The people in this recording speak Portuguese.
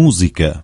música.